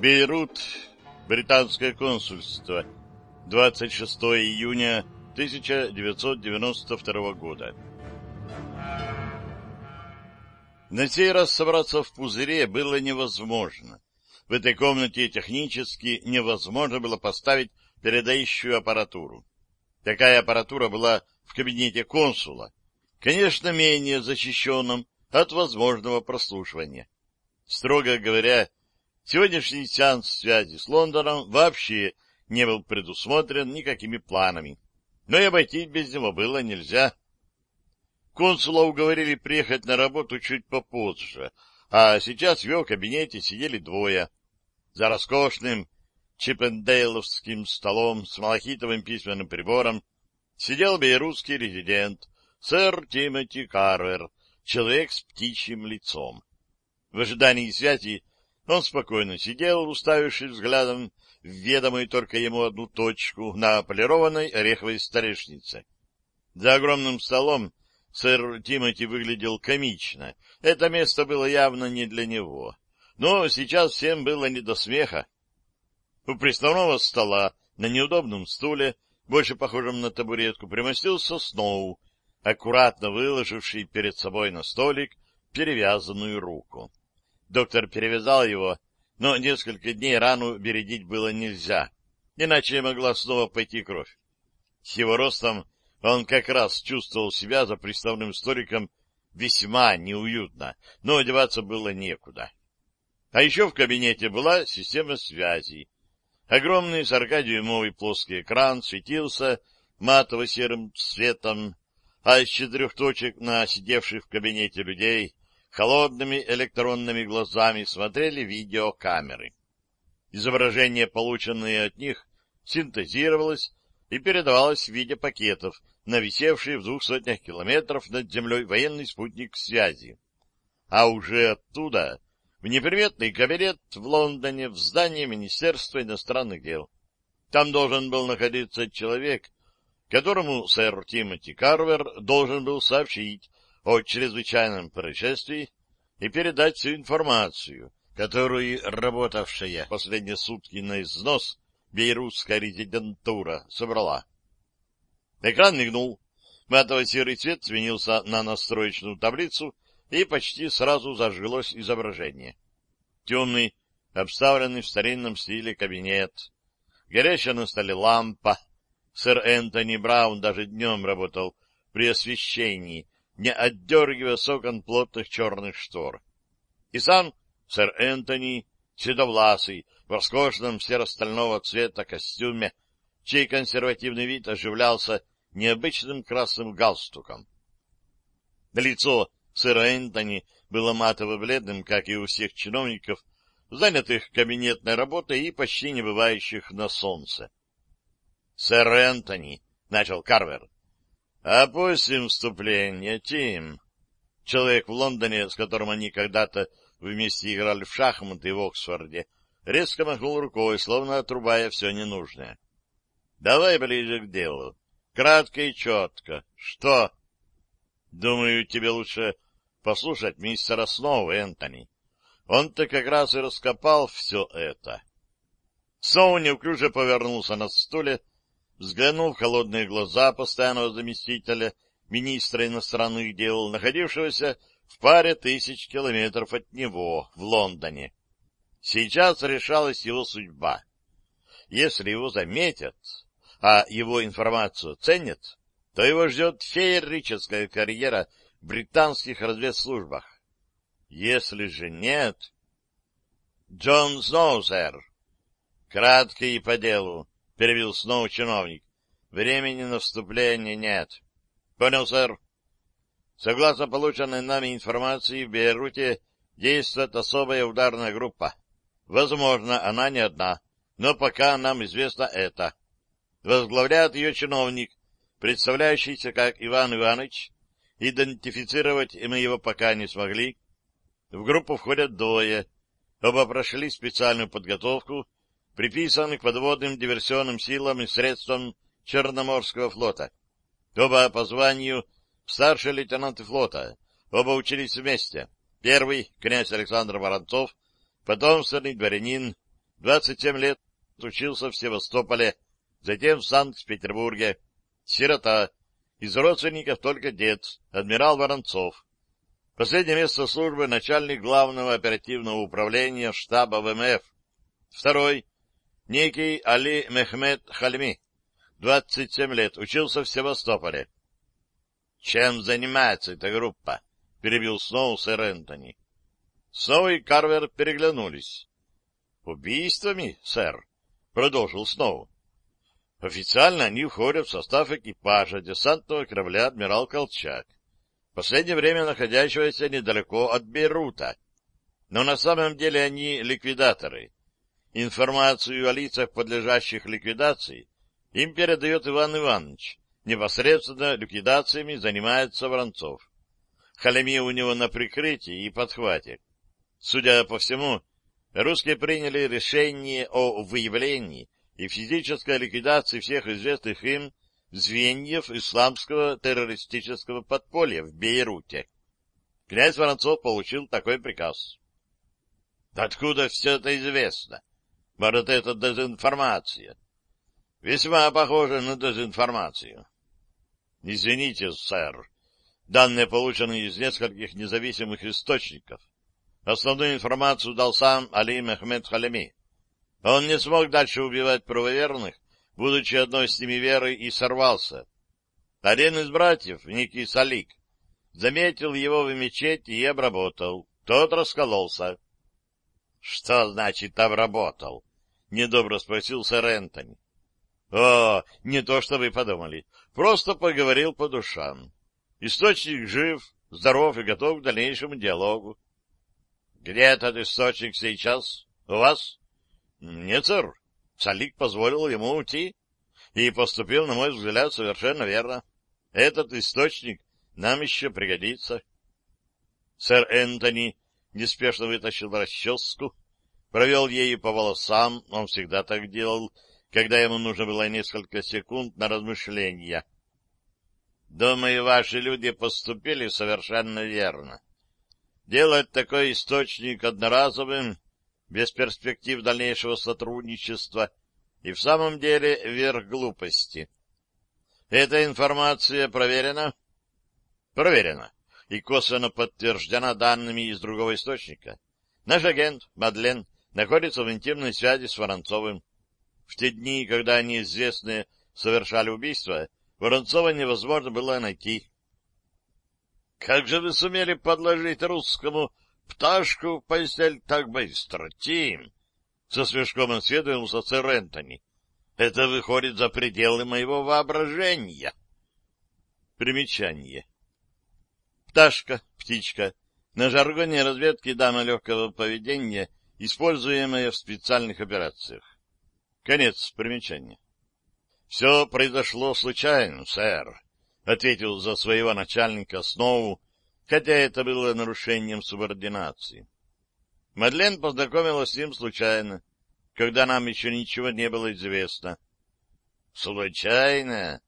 Бейрут, британское консульство, 26 июня 1992 года. На сей раз собраться в пузыре было невозможно. В этой комнате технически невозможно было поставить передающую аппаратуру. Такая аппаратура была в кабинете консула, конечно, менее защищенном от возможного прослушивания. Строго говоря, сегодняшний сеанс связи с Лондоном вообще не был предусмотрен никакими планами, но и обойтись без него было нельзя. Консула уговорили приехать на работу чуть попозже, а сейчас в его кабинете сидели двое. За роскошным чиппендейловским столом с малахитовым письменным прибором сидел бейрутский резидент, сэр Тимоти Карвер, человек с птичьим лицом. В ожидании связи он спокойно сидел, уставившись взглядом в ведомую только ему одну точку на полированной ореховой столешнице. За огромным столом сэр Тимоти выглядел комично. Это место было явно не для него. Но сейчас всем было не до смеха. У приставного стола на неудобном стуле, больше похожем на табуретку, примостился Сноу, аккуратно выложивший перед собой на столик перевязанную руку. Доктор перевязал его, но несколько дней рану бередить было нельзя, иначе могла снова пойти кровь. С его ростом он как раз чувствовал себя за приставным столиком весьма неуютно, но одеваться было некуда. А еще в кабинете была система связи. Огромный сорокадюймовый плоский экран светился матово-серым цветом, а из четырех точек на сидевших в кабинете людей холодными электронными глазами смотрели видеокамеры. Изображение, полученное от них, синтезировалось и передавалось в виде пакетов на висевший в двух сотнях километров над землей военный спутник связи. А уже оттуда в неприметный кабинет в Лондоне в здании Министерства иностранных дел. Там должен был находиться человек, которому сэр Тимоти Карвер должен был сообщить о чрезвычайном происшествии и передать всю информацию, которую работавшая последние сутки на износ бейрутская резидентура собрала. Экран мигнул, матово-серый цвет сменился на настроечную таблицу, и почти сразу зажглось изображение. Темный, обставленный в старинном стиле кабинет. Горящая на столе лампа. Сэр Энтони Браун даже днем работал при освещении, не отдергивая с окон плотных черных штор. И сам сэр Энтони, седовласый, в роскошном серо-стального цвета костюме, чей консервативный вид оживлялся необычным красным галстуком. Лицо сэра Энтони было матово-бледным, как и у всех чиновников, занятых кабинетной работой и почти не бывающих на солнце. — Сэр Энтони, — начал Карвер, — опустим вступление, Тим. Человек в Лондоне, с которым они когда-то вместе играли в шахматы в Оксфорде, резко махнул рукой, словно отрубая все ненужное. — Давай ближе к делу. Кратко и четко. Что? Думаю, тебе лучше послушать мистера Сноу, Энтони. Он-то как раз и раскопал все это. Сноу неуклюже повернулся на стуле, взглянул в холодные глаза постоянного заместителя министра иностранных дел, находившегося в паре тысяч километров от него, в Лондоне. Сейчас решалась его судьба. Если его заметят, а его информацию ценят, то его ждет феерическая карьера в британских разведслужбах. Если же нет... Джон Сноу, сэр. Кратко и по делу, — перевел Сноу чиновник. Времени на вступление нет. Понял, сэр. Согласно полученной нами информации, в Бейруте действует особая ударная группа. Возможно, она не одна, но пока нам известно это. Возглавляет ее чиновник, представляющийся как Иван Иванович, идентифицировать мы его пока не смогли. В группу входят двое. Оба прошли специальную подготовку, приписаны к подводным диверсионным силам и средствам Черноморского флота. Оба по званию старшие лейтенанты флота. Оба учились вместе. Первый — князь Александр Воронцов, потомственный дворянин, 27 лет учился в Севастополе, затем в Санкт-Петербурге. Сирота. Из родственников только дед, адмирал Воронцов. Последнее место службы — начальник главного оперативного управления штаба ВМФ. Второй — некий Али Мехмед Хальми. 27 лет, учился в Севастополе. — Чем занимается эта группа? — перебил Сноу сэр Энтони. Сноу и Карвер переглянулись. — Убийствами, сэр? — продолжил Сноу. Официально они входят в состав экипажа десантного корабля «Адмирал Колчак», в последнее время находящегося недалеко от Бейрута. Но на самом деле они ликвидаторы. Информацию о лицах, подлежащих ликвидации, им передает Иван Иванович. Непосредственно ликвидациями занимается Воронцов. Халеми у него на прикрытии и подхвате. Судя по всему, русские приняли решение о выявлении и физической ликвидации всех известных им звеньев исламского террористического подполья в Бейруте. Князь Воронцов получил такой приказ. Откуда все это известно? Может, это дезинформация? Весьма похоже на дезинформацию. Извините, сэр. Данные получены из нескольких независимых источников. Основную информацию дал сам Али Мехмед Халеми. Он не смог дальше убивать правоверных, будучи одной с ними верой, и сорвался. Один из братьев, некий Салик, заметил его в мечети и обработал. Тот раскололся. — Что значит «обработал»? — недобро спросил сэр Энтони. — О, не то, что вы подумали. Просто поговорил по душам. Источник жив, здоров и готов к дальнейшему диалогу. — Где этот источник сейчас? У вас? — Нет, сэр. Салик позволил ему уйти и поступил, на мой взгляд, совершенно верно. Этот источник нам еще пригодится. Сэр Энтони неспешно вытащил расческу, провел ею по волосам, он всегда так делал, когда ему нужно было несколько секунд на размышления. Думаю, ваши люди поступили совершенно верно. Делать такой источник одноразовым без перспектив дальнейшего сотрудничества и в самом деле верх глупости. Эта информация проверена? Проверена и косвенно подтверждена данными из другого источника. Наш агент, Мадлен, находится в интимной связи с Воронцовым. В те дни, когда они известные совершали убийство, Воронцова невозможно было найти. — Как же вы сумели подложить русскому пташку в постель так быстро, Тим? Со смешком осведомился сэр Энтони. Это выходит за пределы моего воображения. Примечание. Пташка, птичка. На жаргоне разведки дама легкого поведения, используемая в специальных операциях. Конец примечания. — Все произошло случайно, сэр, — ответил за своего начальника Сноу, хотя это было нарушением субординации. Мадлен познакомилась с ним случайно, когда нам еще ничего не было известно. — Случайно?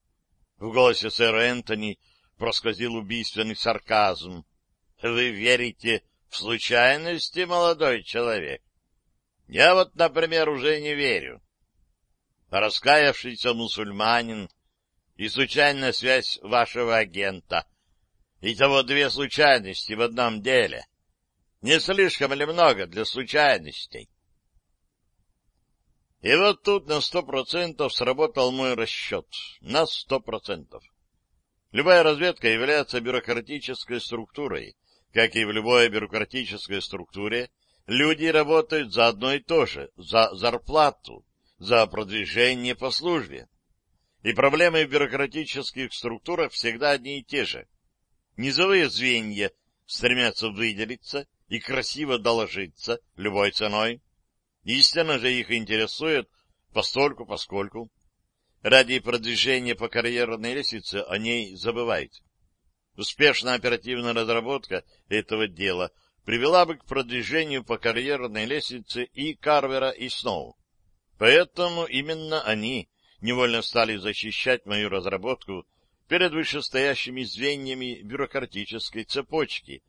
В голосе сэра Энтони просквозил убийственный сарказм. — Вы верите в случайности, молодой человек? Я вот, например, уже не верю. Раскаявшийся мусульманин и случайная связь вашего агента — Итого две случайности в одном деле. Не слишком ли много для случайностей? И вот тут на сто процентов сработал мой расчет. На сто процентов. Любая разведка является бюрократической структурой. Как и в любой бюрократической структуре, люди работают за одно и то же, за зарплату, за продвижение по службе. И проблемы в бюрократических структурах всегда одни и те же. Низовые звенья стремятся выделиться и красиво доложиться любой ценой. Истинно же их интересует постольку поскольку. Ради продвижения по карьерной лестнице о ней забывают. Успешная оперативная разработка этого дела привела бы к продвижению по карьерной лестнице и Карвера, и Сноу. Поэтому именно они невольно стали защищать мою разработку перед вышестоящими звеньями бюрократической цепочки,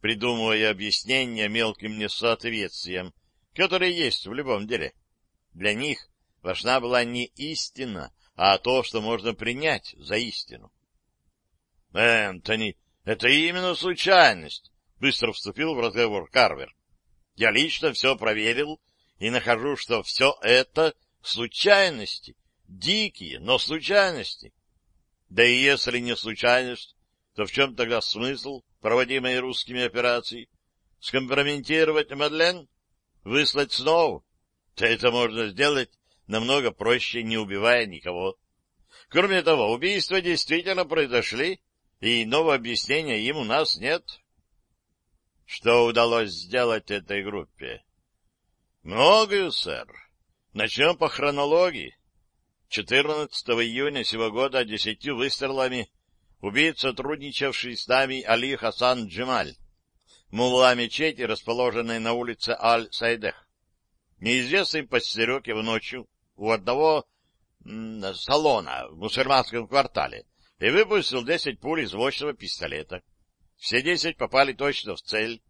придумывая объяснения мелким несоответствиям, которые есть в любом деле. Для них важна была не истина, а то, что можно принять за истину. — Энтони, это именно случайность, — быстро вступил в разговор Карвер. — Я лично все проверил и нахожу, что все это случайности, дикие, но случайности. Да и если не случайность, то в чем тогда смысл проводимой русскими операции? Скомпрометировать Мадлен? Выслать снова? Да это можно сделать намного проще, не убивая никого. Кроме того, убийства действительно произошли, и иного объяснения им у нас нет. Что удалось сделать этой группе? Многое, сэр. Начнем по хронологии. 14 июня сего года десятью выстрелами убит сотрудничавший с нами Али Хасан Джемаль, мулла мечети, расположенной на улице Аль-Сайдех. Неизвестный постерег его ночью у одного салона в мусульманском квартале и выпустил десять пуль из мощного пистолета. Все десять попали точно в цель,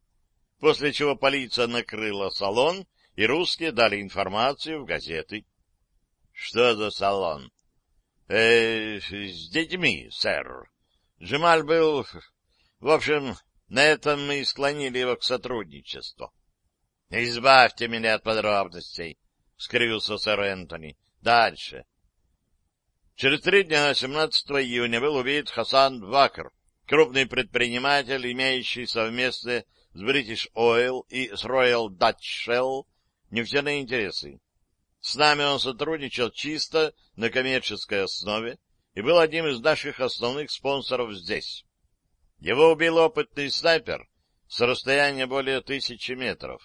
после чего полиция накрыла салон, и русские дали информацию в газеты. — Что за салон? Э, — С детьми, сэр. Джемаль был... В общем, на этом мы и склонили его к сотрудничеству. — Избавьте меня от подробностей, — скривился сэр Энтони. — Дальше. Через три дня, 17 июня, был убит Хасан Вакр, крупный предприниматель, имеющий совместные с British Oil и с Royal Dutch Shell нефтяные интересы. С нами он сотрудничал чисто на коммерческой основе и был одним из наших основных спонсоров здесь. Его убил опытный снайпер с расстояния более тысячи метров.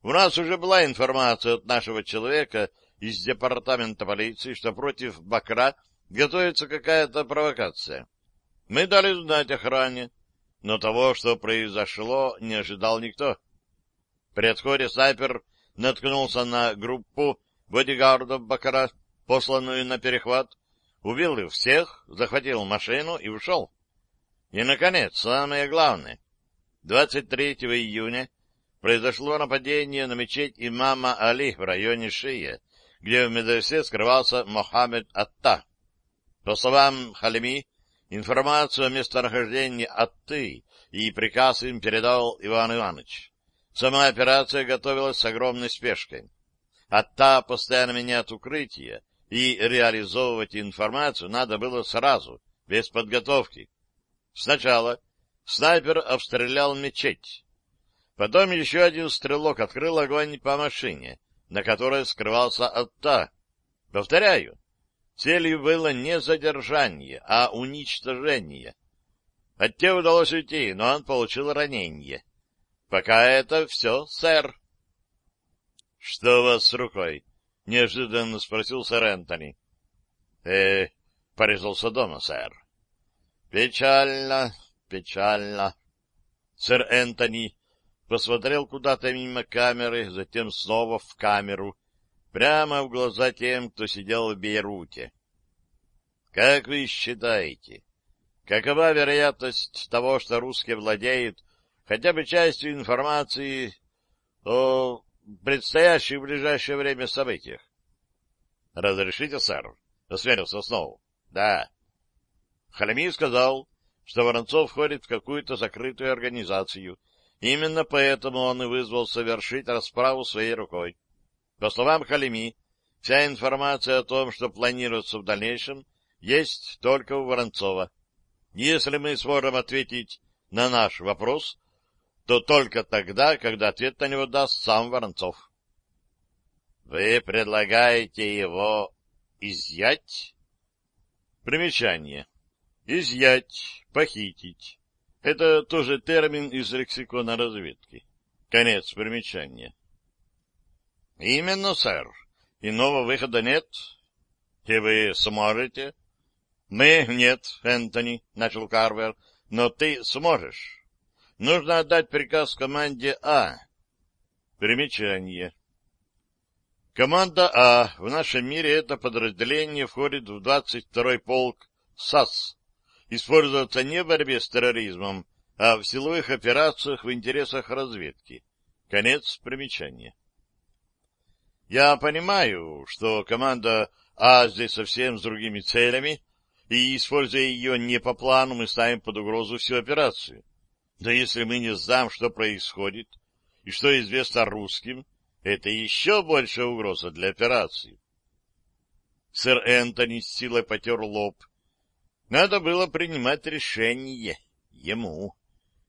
У нас уже была информация от нашего человека из департамента полиции, что против Бакра готовится какая-то провокация. Мы дали знать охране, но того, что произошло, не ожидал никто. При отходе снайпер наткнулся на группу бодигардов Бакара, посланную на перехват, убил их всех, захватил машину и ушел. И, наконец, самое главное. 23 июня произошло нападение на мечеть имама Али в районе Шия, где в медресе скрывался Мохаммед Атта. По словам Халими, информацию о местонахождении Атты и приказ им передал Иван Иванович. Сама операция готовилась с огромной спешкой. Атта постоянно меняет укрытие, и реализовывать информацию надо было сразу, без подготовки. Сначала снайпер обстрелял мечеть. Потом еще один стрелок открыл огонь по машине, на которой скрывался Атта. Повторяю, целью было не задержание, а уничтожение. Отте удалось уйти, но он получил ранение. Пока это все, сэр. — Что у вас с рукой? — неожиданно спросил сэр Энтони. — Э, порезался дома, сэр. — Печально, печально. Сэр Энтони посмотрел куда-то мимо камеры, затем снова в камеру, прямо в глаза тем, кто сидел в Бейруте. — Как вы считаете, какова вероятность того, что русские владеют хотя бы частью информации о предстоящих в ближайшее время событиях. — Разрешите, сэр? — осмелился снова. — Да. Халеми сказал, что Воронцов входит в какую-то закрытую организацию. Именно поэтому он и вызвал совершить расправу своей рукой. По словам Халеми, вся информация о том, что планируется в дальнейшем, есть только у Воронцова. Если мы сможем ответить на наш вопрос, то только тогда, когда ответ на него даст сам Воронцов. — Вы предлагаете его изъять? Примечание. Изъять, похитить. Это тоже термин из лексикона разведки. Конец примечания. — Именно, сэр. Иного выхода нет. И вы сможете? — Мы нет, Энтони, — начал Карвер, — но ты сможешь. Нужно отдать приказ команде А. Примечание. Команда А в нашем мире это подразделение входит в 22-й полк САС. Используется не в борьбе с терроризмом, а в силовых операциях в интересах разведки. Конец примечания. Я понимаю, что команда А здесь совсем с другими целями, и, используя ее не по плану, мы ставим под угрозу всю операцию. Но если мы не знаем, что происходит, и что известно русским, это еще большая угроза для операции. Сэр Энтони с силой потер лоб. Надо было принимать решение ему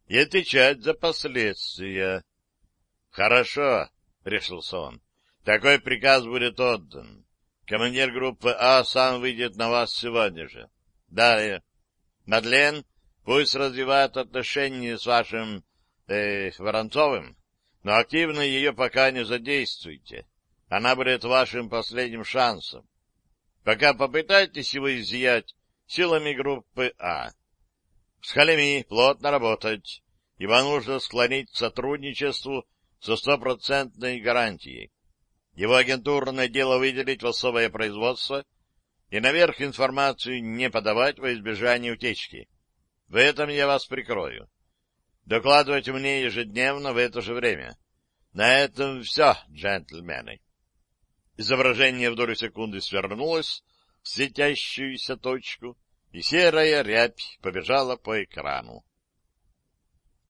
и отвечать за последствия. — Хорошо, — решился он. — Такой приказ будет отдан. Командир группы А сам выйдет на вас сегодня же. Далее. Мадлен пусть развивает отношения с вашим э, Воронцовым, но активно ее пока не задействуйте. Она будет вашим последним шансом. Пока попытайтесь его изъять силами группы А. С Халеми плотно работать, ибо нужно склонить к сотрудничеству со стопроцентной гарантией. Его агентурное дело выделить в особое производство и наверх информацию не подавать во избежание утечки. В этом я вас прикрою. Докладывать мне ежедневно в это же время. На этом все, джентльмены. Изображение в секунды свернулось в светящуюся точку, и серая рябь побежала по экрану.